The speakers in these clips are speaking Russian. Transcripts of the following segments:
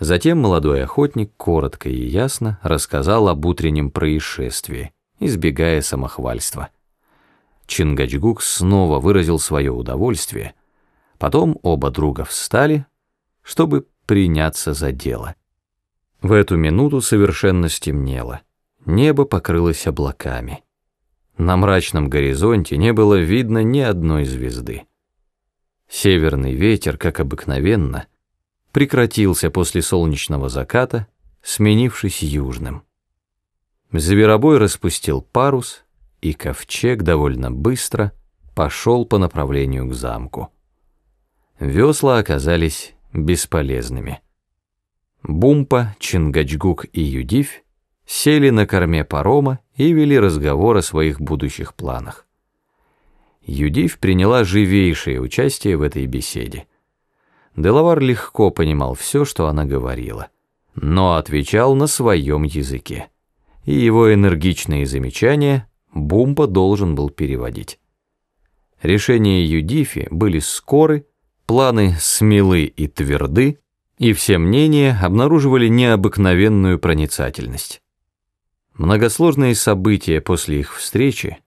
Затем молодой охотник коротко и ясно рассказал об утреннем происшествии, избегая самохвальства. Чингачгук снова выразил свое удовольствие. Потом оба друга встали, чтобы приняться за дело. В эту минуту совершенно стемнело. Небо покрылось облаками. На мрачном горизонте не было видно ни одной звезды. Северный ветер, как обыкновенно, прекратился после солнечного заката, сменившись южным. Зверобой распустил парус, и ковчег довольно быстро пошел по направлению к замку. Весла оказались бесполезными. Бумпа, Чингачгук и Юдивь сели на корме парома и вели разговор о своих будущих планах. Юдивь приняла живейшее участие в этой беседе. Делавар легко понимал все, что она говорила, но отвечал на своем языке, и его энергичные замечания Бумпа должен был переводить. Решения Юдифи были скоры, планы смелы и тверды, и все мнения обнаруживали необыкновенную проницательность. Многосложные события после их встречи,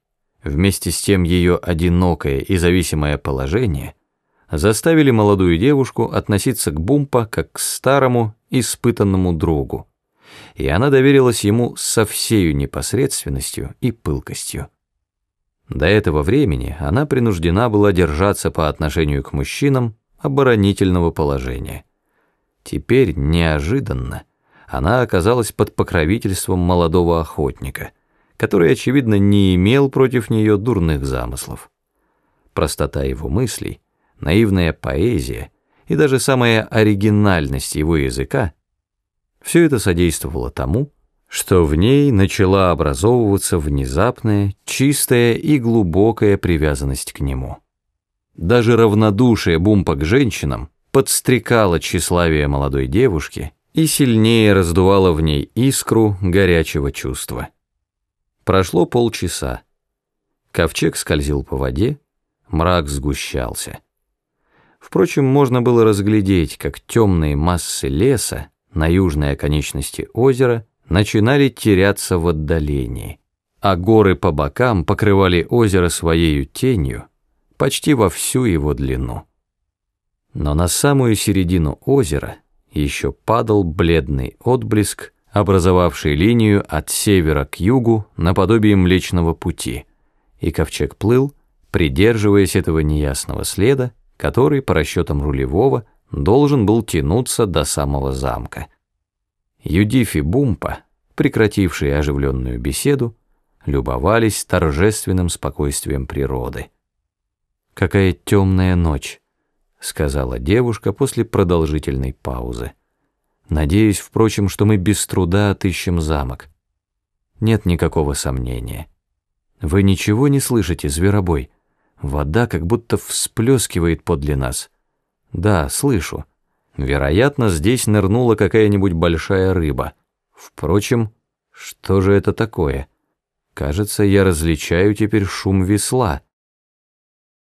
вместе с тем ее одинокое и зависимое положение, заставили молодую девушку относиться к Бумпа как к старому, испытанному другу, и она доверилась ему со всею непосредственностью и пылкостью. До этого времени она принуждена была держаться по отношению к мужчинам оборонительного положения. Теперь, неожиданно, она оказалась под покровительством молодого охотника, который, очевидно, не имел против нее дурных замыслов. Простота его мыслей, наивная поэзия и даже самая оригинальность его языка — все это содействовало тому, что в ней начала образовываться внезапная, чистая и глубокая привязанность к нему. Даже равнодушие Бумпа к женщинам подстрекало тщеславие молодой девушки и сильнее раздувало в ней искру горячего чувства. Прошло полчаса. Ковчег скользил по воде, мрак сгущался. Впрочем, можно было разглядеть, как темные массы леса на южной оконечности озера начинали теряться в отдалении, а горы по бокам покрывали озеро своей тенью почти во всю его длину. Но на самую середину озера еще падал бледный отблеск, образовавший линию от севера к югу наподобие Млечного Пути, и ковчег плыл, придерживаясь этого неясного следа, который, по расчетам рулевого, должен был тянуться до самого замка. Юдиф и Бумпа, прекратившие оживленную беседу, любовались торжественным спокойствием природы. «Какая темная ночь», — сказала девушка после продолжительной паузы. «Надеюсь, впрочем, что мы без труда отыщем замок. Нет никакого сомнения. Вы ничего не слышите, зверобой?» Вода как будто всплескивает подле нас. Да, слышу. Вероятно, здесь нырнула какая-нибудь большая рыба. Впрочем, что же это такое? Кажется, я различаю теперь шум весла.